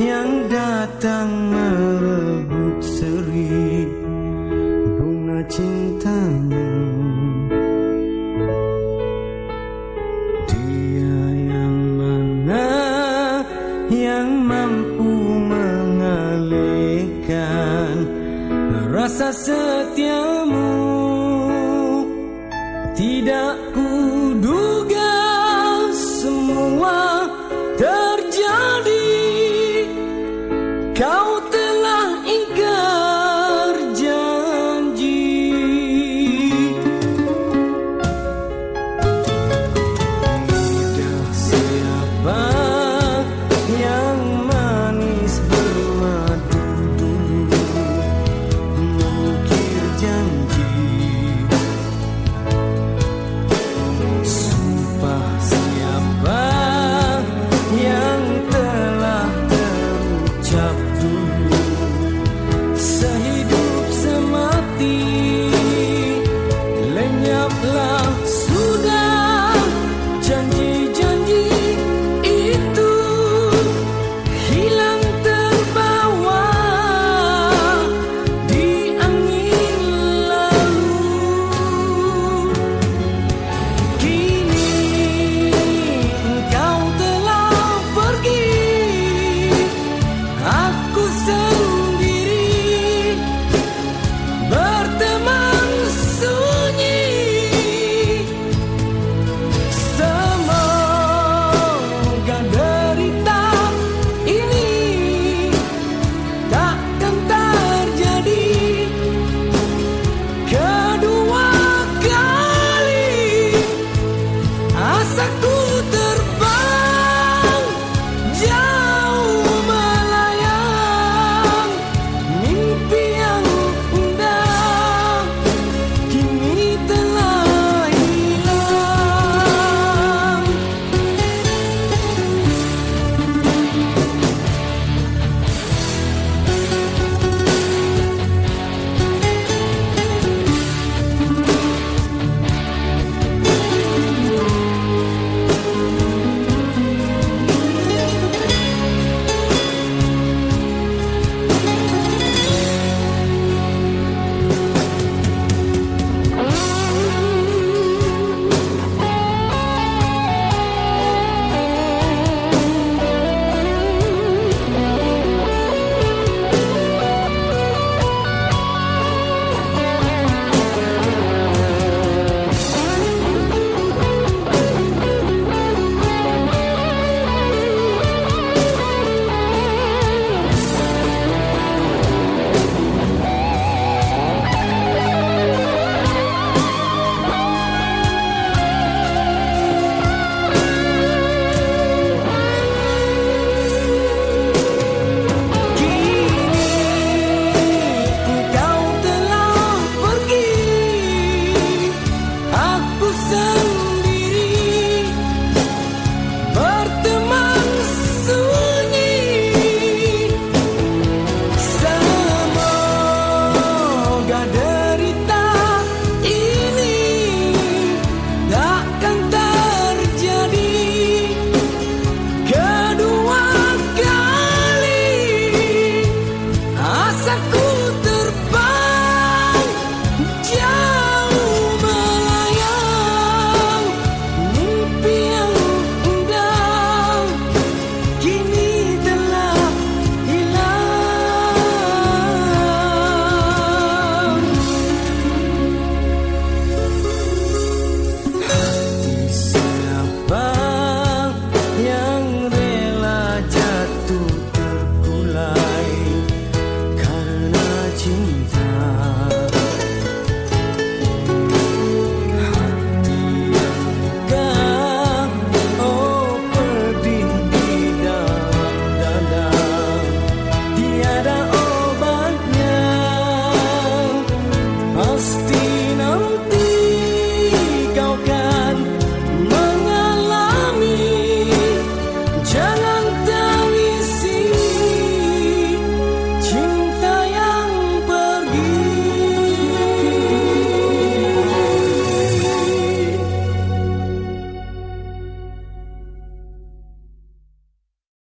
yang datang merebut seri bunga cintamu dia yang mana yang mampu mengalihkan rasa setiamu. Tidak Tchau, tchau. Sehidup semati. Essa culpa.